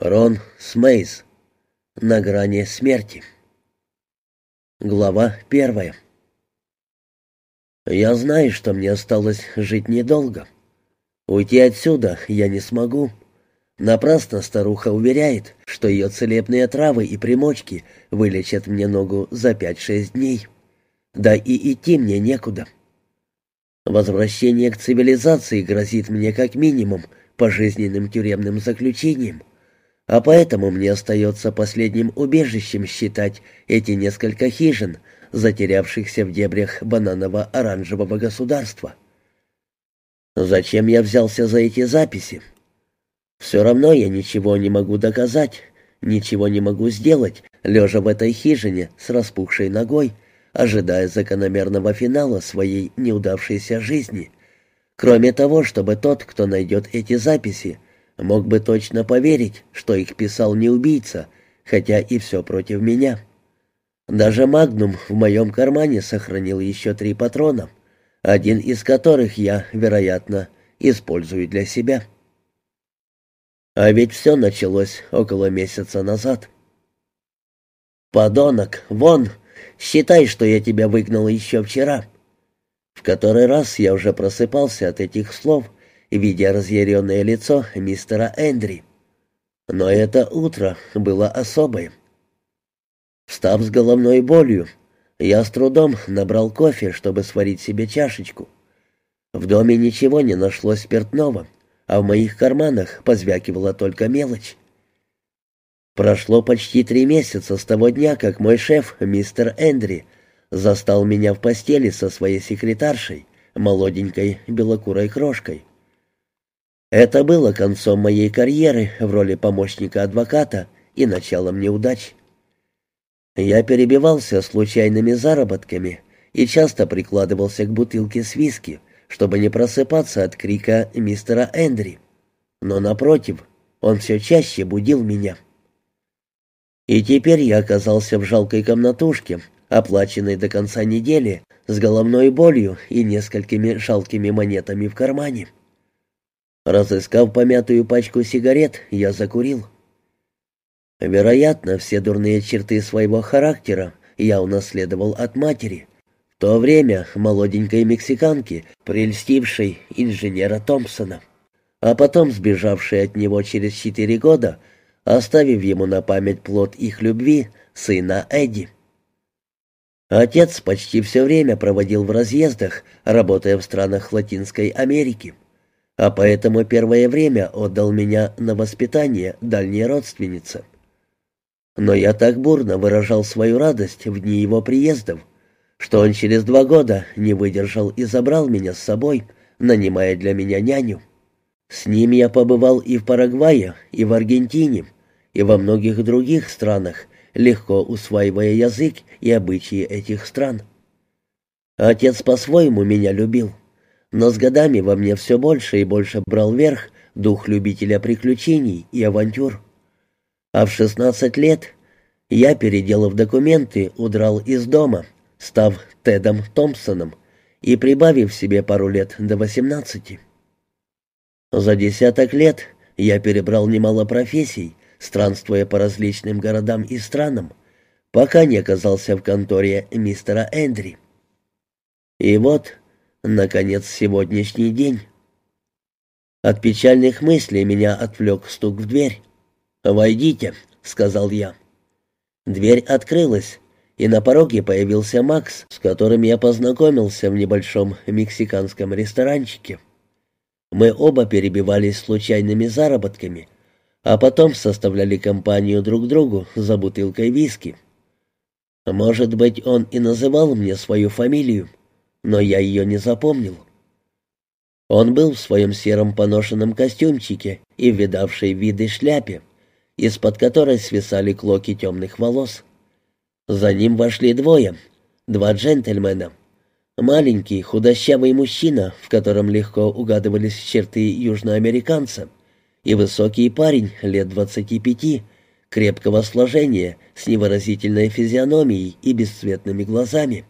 Рон Смейс. На грани смерти. Глава первая. Я знаю, что мне осталось жить недолго. Уйти отсюда я не смогу. Напрасно старуха уверяет, что ее целебные травы и примочки вылечат мне ногу за пять-шесть дней. Да и идти мне некуда. Возвращение к цивилизации грозит мне как минимум пожизненным тюремным заключением — а поэтому мне остается последним убежищем считать эти несколько хижин, затерявшихся в дебрях бананово-оранжевого государства. Зачем я взялся за эти записи? Все равно я ничего не могу доказать, ничего не могу сделать, лежа в этой хижине с распухшей ногой, ожидая закономерного финала своей неудавшейся жизни, кроме того, чтобы тот, кто найдет эти записи, Мог бы точно поверить, что их писал не убийца, хотя и все против меня. Даже «Магнум» в моем кармане сохранил еще три патрона, один из которых я, вероятно, использую для себя. А ведь все началось около месяца назад. «Подонок, вон! Считай, что я тебя выгнал еще вчера!» В который раз я уже просыпался от этих слов — видя разъяренное лицо мистера Эндри. Но это утро было особое. Встав с головной болью, я с трудом набрал кофе, чтобы сварить себе чашечку. В доме ничего не нашлось спиртного, а в моих карманах позвякивала только мелочь. Прошло почти три месяца с того дня, как мой шеф, мистер Эндри, застал меня в постели со своей секретаршей, молоденькой белокурой крошкой. Это было концом моей карьеры в роли помощника адвоката и началом неудач. Я перебивался случайными заработками и часто прикладывался к бутылке с виски, чтобы не просыпаться от крика мистера Эндри. Но, напротив, он все чаще будил меня. И теперь я оказался в жалкой комнатушке, оплаченной до конца недели, с головной болью и несколькими жалкими монетами в кармане. Разыскав помятую пачку сигарет, я закурил. Вероятно, все дурные черты своего характера я унаследовал от матери. В то время молоденькой мексиканки, прельстившей инженера Томпсона, а потом сбежавшей от него через четыре года, оставив ему на память плод их любви, сына Эдди. Отец почти все время проводил в разъездах, работая в странах Латинской Америки а поэтому первое время отдал меня на воспитание дальней родственницы. Но я так бурно выражал свою радость в дни его приездов, что он через два года не выдержал и забрал меня с собой, нанимая для меня няню. С ним я побывал и в Парагвае, и в Аргентине, и во многих других странах, легко усваивая язык и обычаи этих стран. Отец по-своему меня любил, но с годами во мне все больше и больше брал верх дух любителя приключений и авантюр. А в 16 лет я, переделав документы, удрал из дома, став Тедом Томпсоном и прибавив себе пару лет до 18. За десяток лет я перебрал немало профессий, странствуя по различным городам и странам, пока не оказался в конторе мистера Эндри. И вот Наконец, сегодняшний день. От печальных мыслей меня отвлек стук в дверь. «Войдите», — сказал я. Дверь открылась, и на пороге появился Макс, с которым я познакомился в небольшом мексиканском ресторанчике. Мы оба перебивались случайными заработками, а потом составляли компанию друг другу за бутылкой виски. Может быть, он и называл мне свою фамилию, но я ее не запомнил. Он был в своем сером поношенном костюмчике и в видавшей виды шляпе, из-под которой свисали клоки темных волос. За ним вошли двое, два джентльмена. Маленький, худощавый мужчина, в котором легко угадывались черты южноамериканца, и высокий парень лет двадцати пяти, крепкого сложения, с невыразительной физиономией и бесцветными глазами.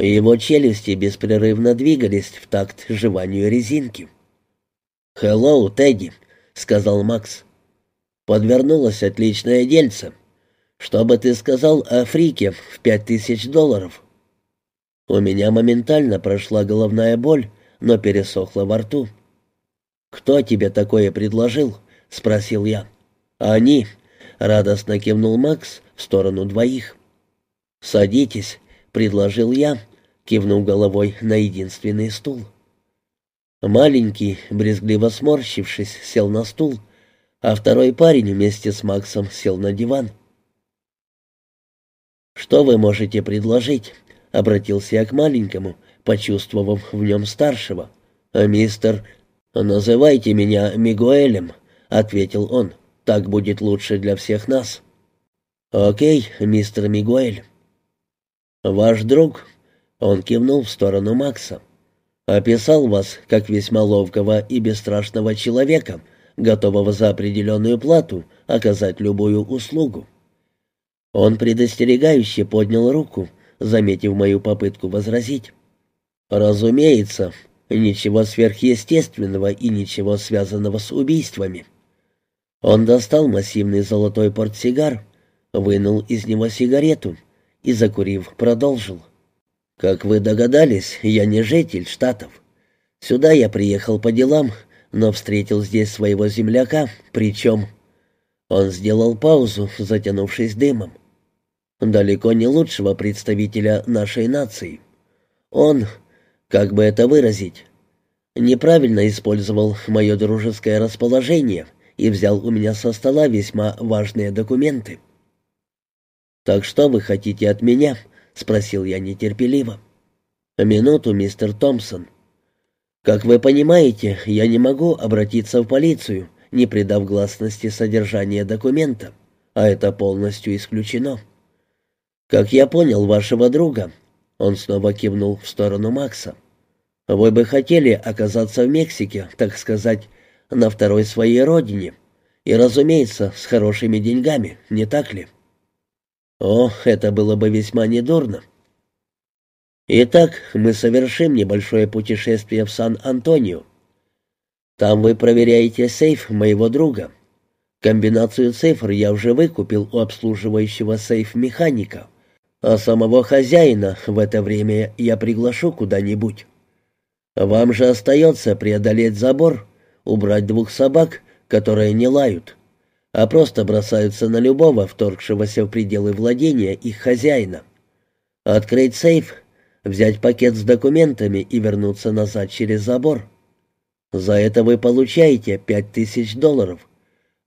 Его челюсти беспрерывно двигались в такт жеванию резинки. «Хеллоу, Тедди», — сказал Макс. Подвернулось отличное дельце. Что бы ты сказал о фрике в пять тысяч долларов?» У меня моментально прошла головная боль, но пересохла во рту. «Кто тебе такое предложил?» — спросил я. «Они», — радостно кивнул Макс в сторону двоих. «Садитесь», — предложил я, кивнув головой на единственный стул. Маленький, брезгливо сморщившись, сел на стул, а второй парень вместе с Максом сел на диван. «Что вы можете предложить?» — обратился я к маленькому, почувствовав в нем старшего. «А мистер...» «Называйте меня Мигуэлем», — ответил он. «Так будет лучше для всех нас». «Окей, мистер Мигуэль». «Ваш друг...» — он кивнул в сторону Макса. «Описал вас как весьма ловкого и бесстрашного человека, готового за определенную плату оказать любую услугу». Он предостерегающе поднял руку, заметив мою попытку возразить. «Разумеется, ничего сверхъестественного и ничего связанного с убийствами». Он достал массивный золотой портсигар, вынул из него сигарету и, закурив, продолжил. «Как вы догадались, я не житель Штатов. Сюда я приехал по делам, но встретил здесь своего земляка, причем...» Он сделал паузу, затянувшись дымом далеко не лучшего представителя нашей нации. Он, как бы это выразить, неправильно использовал мое дружеское расположение и взял у меня со стола весьма важные документы. «Так что вы хотите от меня?» — спросил я нетерпеливо. «Минуту, мистер Томпсон. Как вы понимаете, я не могу обратиться в полицию, не придав гласности содержания документа, а это полностью исключено». «Как я понял вашего друга», — он снова кивнул в сторону Макса, — «вы бы хотели оказаться в Мексике, так сказать, на второй своей родине, и, разумеется, с хорошими деньгами, не так ли?» «О, это было бы весьма недурно». «Итак, мы совершим небольшое путешествие в Сан-Антонио. Там вы проверяете сейф моего друга. Комбинацию цифр я уже выкупил у обслуживающего сейф-механика» а самого хозяина в это время я приглашу куда-нибудь. Вам же остается преодолеть забор, убрать двух собак, которые не лают, а просто бросаются на любого, вторгшегося в пределы владения их хозяина. Открыть сейф, взять пакет с документами и вернуться назад через забор. За это вы получаете пять тысяч долларов,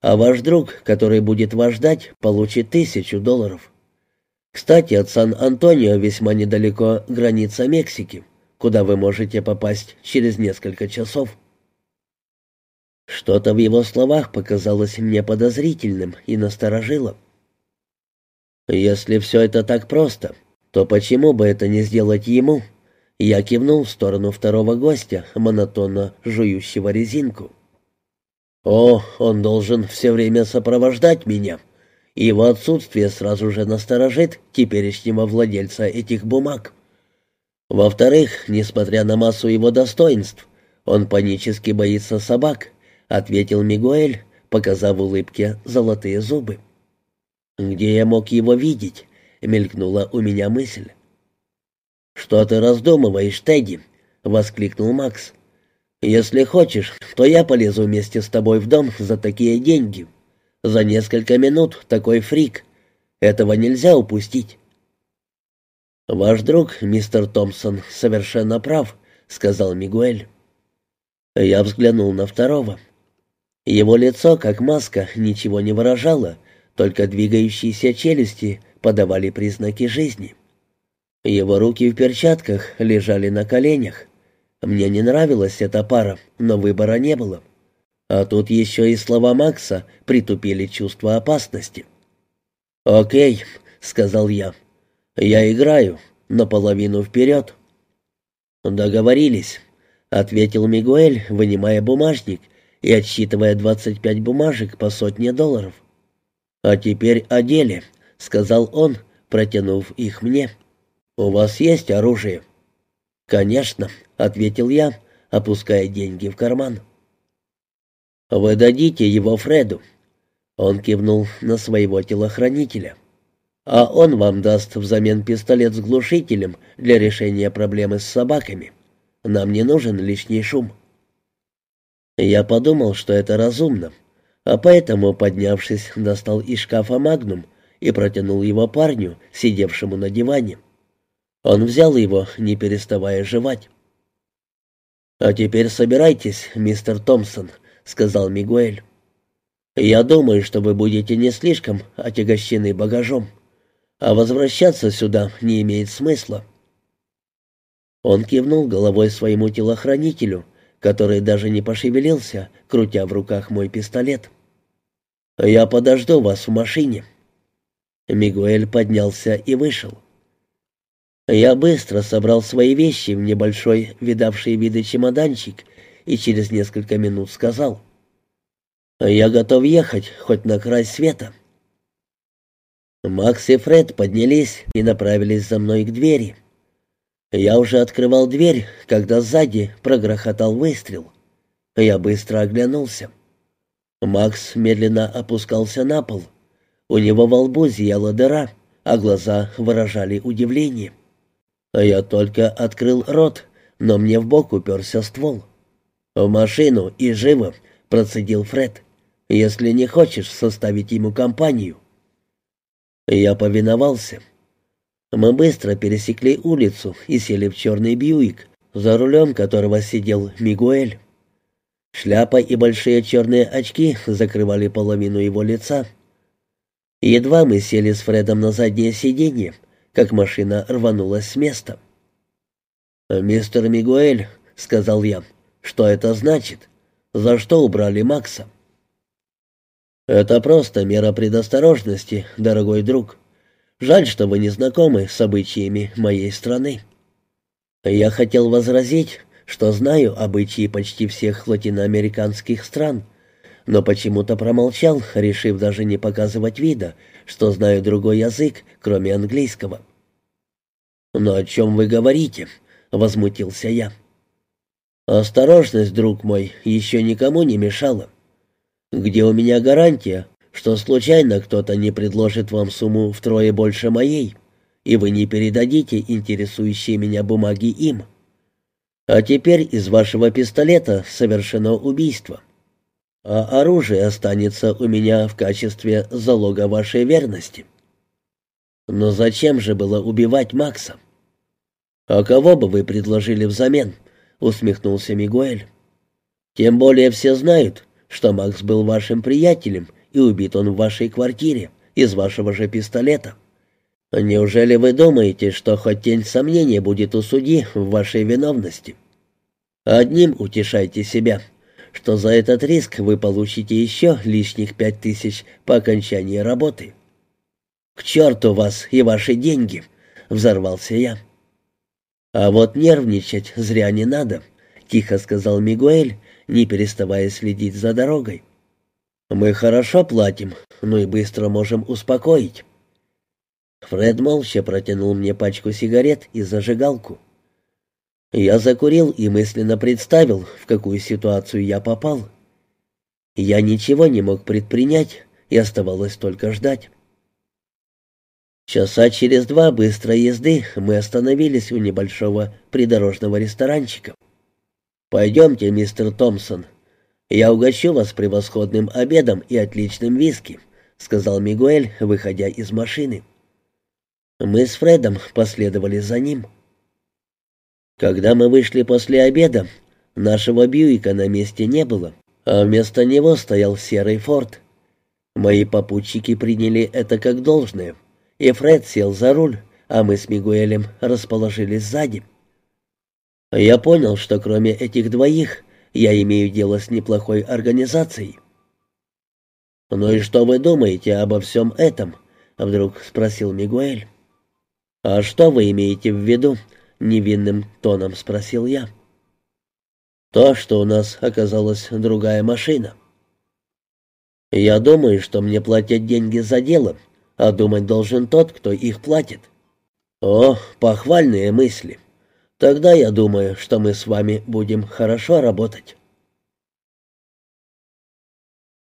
а ваш друг, который будет вас ждать, получит тысячу долларов. Кстати, от Сан-Антонио весьма недалеко граница Мексики, куда вы можете попасть через несколько часов. Что-то в его словах показалось мне подозрительным и насторожило. «Если все это так просто, то почему бы это не сделать ему?» Я кивнул в сторону второго гостя, монотонно жующего резинку. «О, он должен все время сопровождать меня», его отсутствие сразу же насторожит теперешнего владельца этих бумаг. Во-вторых, несмотря на массу его достоинств, он панически боится собак, ответил Мигуэль, показав улыбке золотые зубы. Где я мог его видеть? мелькнула у меня мысль. Что ты раздумываешь, Тедди? воскликнул Макс. Если хочешь, то я полезу вместе с тобой в дом за такие деньги. За несколько минут такой фрик. Этого нельзя упустить. «Ваш друг, мистер Томпсон, совершенно прав», — сказал Мигуэль. Я взглянул на второго. Его лицо, как маска, ничего не выражало, только двигающиеся челюсти подавали признаки жизни. Его руки в перчатках лежали на коленях. Мне не нравилась эта пара, но выбора не было. — а тут еще и слова Макса притупили чувство опасности. «Окей», — сказал я. «Я играю, наполовину вперед». «Договорились», — ответил Мигуэль, вынимая бумажник и отсчитывая двадцать пять бумажек по сотне долларов. «А теперь о деле», — сказал он, протянув их мне. «У вас есть оружие?» «Конечно», — ответил я, опуская деньги в карман. «Вы дадите его Фреду. Он кивнул на своего телохранителя. «А он вам даст взамен пистолет с глушителем для решения проблемы с собаками. Нам не нужен лишний шум». Я подумал, что это разумно, а поэтому, поднявшись, достал из шкафа «Магнум» и протянул его парню, сидевшему на диване. Он взял его, не переставая жевать. «А теперь собирайтесь, мистер Томпсон», — сказал Мигуэль. «Я думаю, что вы будете не слишком отягощены багажом, а возвращаться сюда не имеет смысла». Он кивнул головой своему телохранителю, который даже не пошевелился, крутя в руках мой пистолет. «Я подожду вас в машине». Мигуэль поднялся и вышел. Я быстро собрал свои вещи в небольшой, видавший виды чемоданчик, и через несколько минут сказал. «Я готов ехать, хоть на край света». Макс и Фред поднялись и направились за мной к двери. Я уже открывал дверь, когда сзади прогрохотал выстрел. Я быстро оглянулся. Макс медленно опускался на пол. У него во лбу зияла дыра, а глаза выражали удивление. Я только открыл рот, но мне в бок уперся ствол. «В машину и живо», — процедил Фред, — «если не хочешь составить ему компанию». Я повиновался. Мы быстро пересекли улицу и сели в черный Бьюик, за рулем которого сидел Мигуэль. Шляпа и большие черные очки закрывали половину его лица. Едва мы сели с Фредом на заднее сиденье, как машина рванулась с места. «Мистер Мигуэль», — сказал я, — «что это значит? За что убрали Макса?» «Это просто мера предосторожности, дорогой друг. Жаль, что вы не знакомы с обычаями моей страны». Я хотел возразить, что знаю обычаи почти всех латиноамериканских стран, но почему-то промолчал, решив даже не показывать вида, что знаю другой язык, кроме английского. «Но о чем вы говорите?» — возмутился я. «Осторожность, друг мой, еще никому не мешала. Где у меня гарантия, что случайно кто-то не предложит вам сумму втрое больше моей, и вы не передадите интересующие меня бумаги им? А теперь из вашего пистолета совершено убийство» а оружие останется у меня в качестве залога вашей верности. Но зачем же было убивать Макса? А кого бы вы предложили взамен? усмехнулся Мигуэль. Тем более все знают, что Макс был вашим приятелем, и убит он в вашей квартире из вашего же пистолета. Неужели вы думаете, что хоть тень сомнения будет у судьи в вашей виновности? Одним утешайте себя — что за этот риск вы получите еще лишних пять тысяч по окончании работы. «К черту вас и ваши деньги!» — взорвался я. «А вот нервничать зря не надо», — тихо сказал Мигуэль, не переставая следить за дорогой. «Мы хорошо платим, но и быстро можем успокоить». Фред молча протянул мне пачку сигарет и зажигалку. Я закурил и мысленно представил, в какую ситуацию я попал. Я ничего не мог предпринять, и оставалось только ждать. Часа через два быстрой езды мы остановились у небольшого придорожного ресторанчика. «Пойдемте, мистер Томпсон. Я угощу вас превосходным обедом и отличным виски», — сказал Мигуэль, выходя из машины. Мы с Фредом последовали за ним. Когда мы вышли после обеда, нашего Бьюика на месте не было, а вместо него стоял серый форт. Мои попутчики приняли это как должное, и Фред сел за руль, а мы с Мигуэлем расположились сзади. Я понял, что кроме этих двоих я имею дело с неплохой организацией. «Ну и что вы думаете обо всем этом?» — вдруг спросил Мигуэль. «А что вы имеете в виду?» — невинным тоном спросил я. «То, что у нас оказалась другая машина». «Я думаю, что мне платят деньги за дело, а думать должен тот, кто их платит». «О, похвальные мысли. Тогда я думаю, что мы с вами будем хорошо работать».